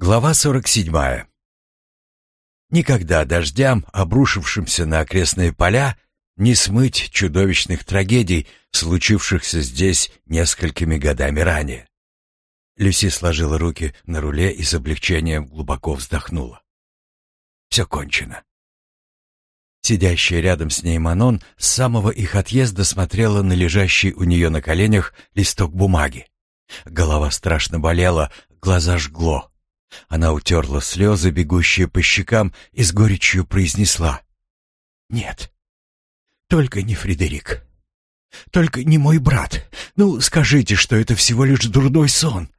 Глава 47. Никогда дождям, обрушившимся на окрестные поля, не смыть чудовищных трагедий, случившихся здесь несколькими годами ранее. Люси сложила руки на руле и с облегчением глубоко вздохнула. Все кончено. Сидящая рядом с ней Манон с самого их отъезда смотрела на лежащий у нее на коленях листок бумаги. Голова страшно болела, глаза жгло. Она утерла слезы, бегущие по щекам, и с горечью произнесла. «Нет, только не Фредерик. Только не мой брат. Ну, скажите, что это всего лишь дурной сон».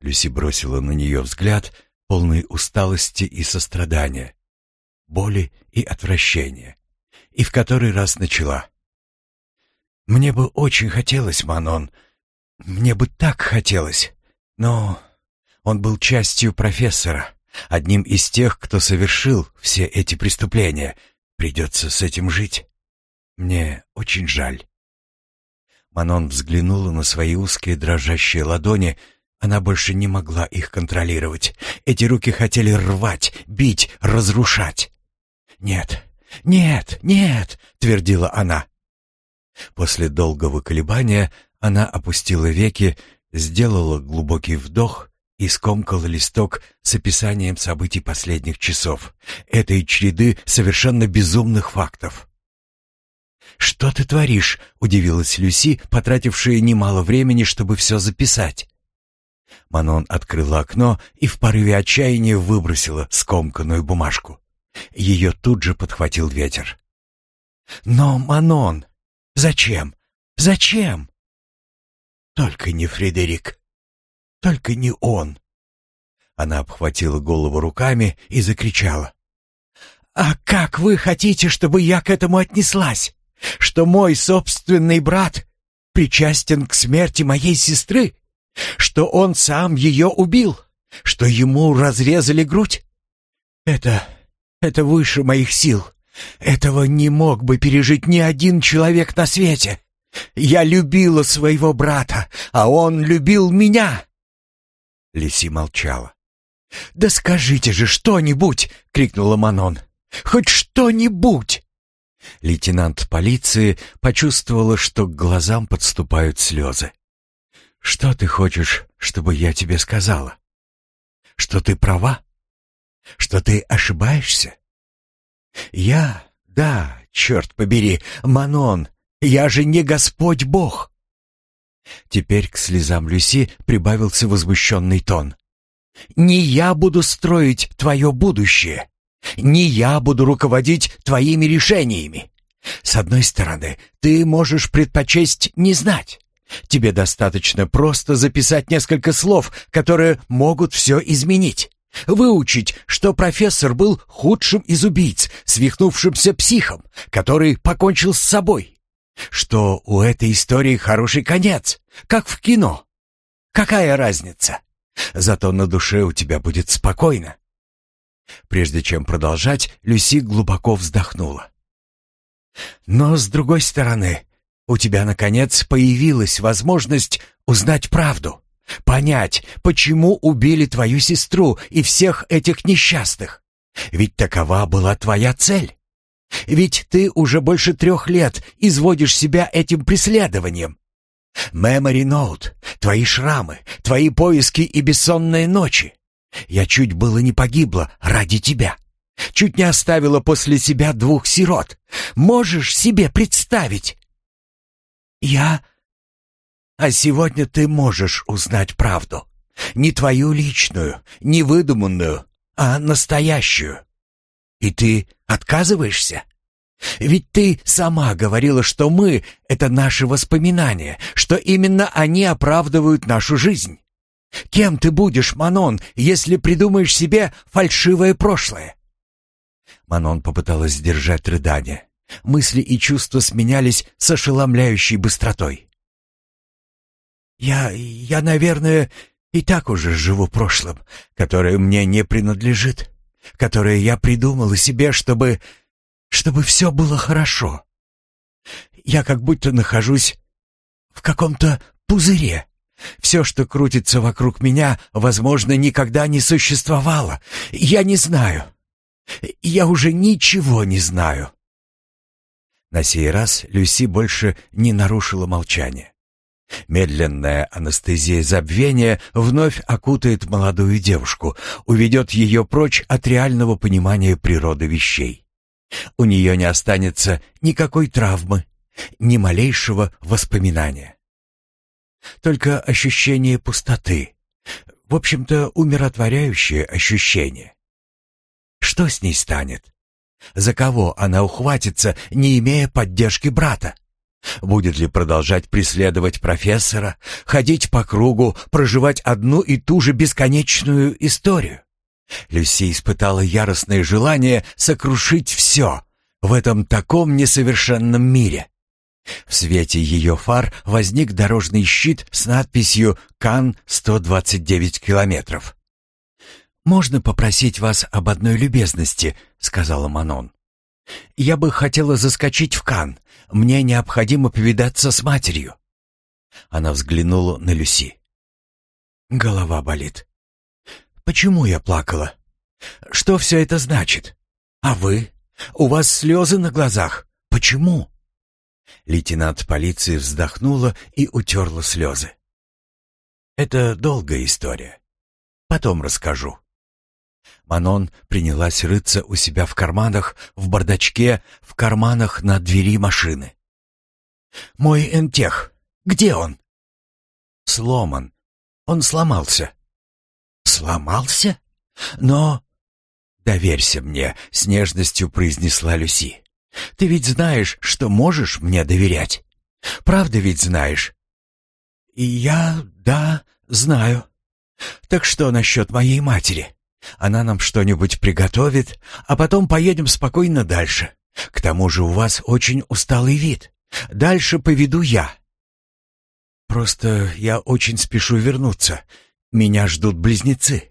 Люси бросила на нее взгляд, полный усталости и сострадания, боли и отвращения, и в который раз начала. «Мне бы очень хотелось, Манон, мне бы так хотелось, но он был частью профессора, одним из тех, кто совершил все эти преступления. Придется с этим жить. Мне очень жаль». Манон взглянула на свои узкие дрожащие ладони. Она больше не могла их контролировать. Эти руки хотели рвать, бить, разрушать. «Нет, нет, нет!» — твердила она. После долгого колебания она опустила веки, сделала глубокий вдох и скомкала листок с описанием событий последних часов, этой череды совершенно безумных фактов. «Что ты творишь?» — удивилась Люси, потратившая немало времени, чтобы все записать. Манон открыла окно и в порыве отчаяния выбросила скомканную бумажку. Ее тут же подхватил ветер. «Но, Манон, зачем? Зачем?» «Только не Фредерик», только не он. Она обхватила голову руками и закричала. «А как вы хотите, чтобы я к этому отнеслась? Что мой собственный брат причастен к смерти моей сестры? Что он сам ее убил? Что ему разрезали грудь? Это... это выше моих сил. Этого не мог бы пережить ни один человек на свете. Я любила своего брата, а он любил меня. Лиси молчала. «Да скажите же что-нибудь!» — крикнула Манон. «Хоть что-нибудь!» Лейтенант полиции почувствовала, что к глазам подступают слезы. «Что ты хочешь, чтобы я тебе сказала? Что ты права? Что ты ошибаешься?» «Я? Да, черт побери, Манон, я же не Господь Бог!» Теперь к слезам Люси прибавился возмущенный тон. «Не я буду строить твое будущее. Не я буду руководить твоими решениями. С одной стороны, ты можешь предпочесть не знать. Тебе достаточно просто записать несколько слов, которые могут все изменить. Выучить, что профессор был худшим из убийц, свихнувшимся психом, который покончил с собой что у этой истории хороший конец, как в кино. Какая разница? Зато на душе у тебя будет спокойно. Прежде чем продолжать, Люси глубоко вздохнула. Но с другой стороны, у тебя наконец появилась возможность узнать правду, понять, почему убили твою сестру и всех этих несчастных. Ведь такова была твоя цель. Ведь ты уже больше трех лет изводишь себя этим преследованием. Memory Note, твои шрамы, твои поиски и бессонные ночи. Я чуть было не погибла ради тебя. Чуть не оставила после себя двух сирот. Можешь себе представить? Я... А сегодня ты можешь узнать правду. Не твою личную, не выдуманную, а настоящую. И ты отказываешься? Ведь ты сама говорила, что мы — это наши воспоминания, что именно они оправдывают нашу жизнь. Кем ты будешь, Манон, если придумаешь себе фальшивое прошлое?» Манон попыталась сдержать рыдание. Мысли и чувства сменялись с ошеломляющей быстротой. «Я... я, наверное, и так уже живу прошлым, которое мне не принадлежит которое я придумала себе, чтобы... чтобы все было хорошо. Я как будто нахожусь в каком-то пузыре, Все, что крутится вокруг меня, возможно, никогда не существовало. Я не знаю. Я уже ничего не знаю. На сей раз Люси больше не нарушила молчание. Медленная анестезия забвения вновь окутает молодую девушку, уведет ее прочь от реального понимания природы вещей. У нее не останется никакой травмы, ни малейшего воспоминания. Только ощущение пустоты. В общем-то, умиротворяющее ощущение. Что с ней станет? За кого она ухватится, не имея поддержки брата? Будет ли продолжать преследовать профессора, ходить по кругу, проживать одну и ту же бесконечную историю? Люси испытала яростное желание сокрушить все в этом таком несовершенном мире. В свете ее фар возник дорожный щит с надписью «Кан 129 километров». «Можно попросить вас об одной любезности?» — сказала Манон. «Я бы хотела заскочить в Кан. Мне необходимо повидаться с матерью». Она взглянула на Люси. Голова болит. «Почему я плакала? Что все это значит? А вы? У вас слезы на глазах. Почему?» Лейтенант полиции вздохнула и утерла слезы. «Это долгая история. Потом расскажу». Манон принялась рыться у себя в карманах, в бардачке, в карманах на двери машины. «Мой энтех. Где он?» «Сломан. Он сломался». «Сломался? Но...» «Доверься мне», — с нежностью произнесла Люси. Ты ведь знаешь, что можешь мне доверять. Правда ведь знаешь?» «И я, да, знаю. Так что насчет моей матери? Она нам что-нибудь приготовит, а потом поедем спокойно дальше. К тому же у вас очень усталый вид. Дальше поведу я». «Просто я очень спешу вернуться. Меня ждут близнецы».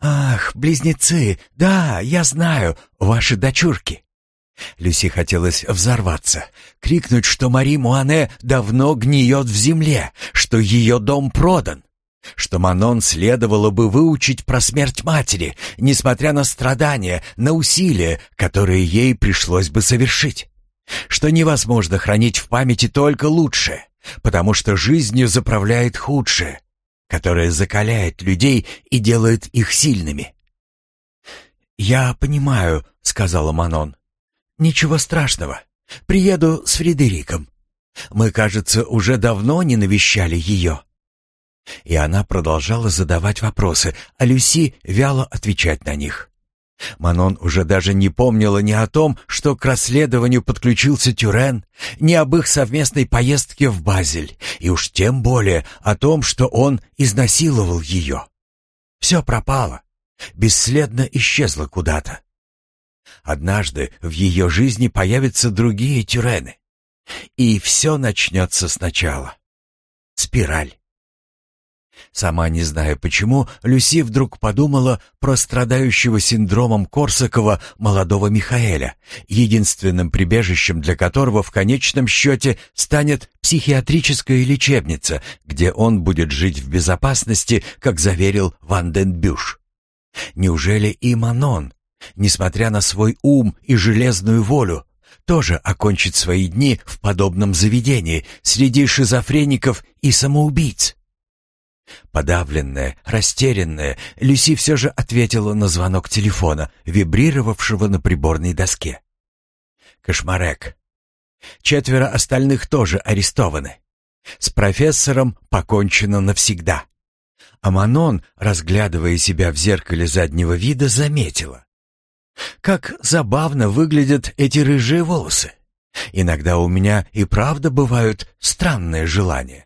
«Ах, близнецы, да, я знаю, ваши дочурки. Люси хотелось взорваться, крикнуть, что Мари Муане давно гниет в земле, что ее дом продан, что Манон следовало бы выучить про смерть матери, несмотря на страдания, на усилия, которые ей пришлось бы совершить, что невозможно хранить в памяти только лучшее, потому что жизнью заправляет худшее, которое закаляет людей и делает их сильными. «Я понимаю», — сказала Манон. «Ничего страшного. Приеду с Фредериком. Мы, кажется, уже давно не навещали ее». И она продолжала задавать вопросы, а Люси вяло отвечать на них. Манон уже даже не помнила ни о том, что к расследованию подключился Тюрен, ни об их совместной поездке в Базель, и уж тем более о том, что он изнасиловал ее. Все пропало, бесследно исчезло куда-то. Однажды в ее жизни появятся другие тюрены. И все начнется сначала. Спираль. Сама не зная почему, Люси вдруг подумала про страдающего синдромом Корсакова молодого Михаэля, единственным прибежищем для которого в конечном счете станет психиатрическая лечебница, где он будет жить в безопасности, как заверил Ванденбюш. Неужели и Манон, несмотря на свой ум и железную волю, тоже окончит свои дни в подобном заведении среди шизофреников и самоубийц. Подавленная, растерянная, Люси все же ответила на звонок телефона, вибрировавшего на приборной доске. Кошмарек. Четверо остальных тоже арестованы. С профессором покончено навсегда. А Манон, разглядывая себя в зеркале заднего вида, заметила. Как забавно выглядят эти рыжие волосы. Иногда у меня и правда бывают странные желания.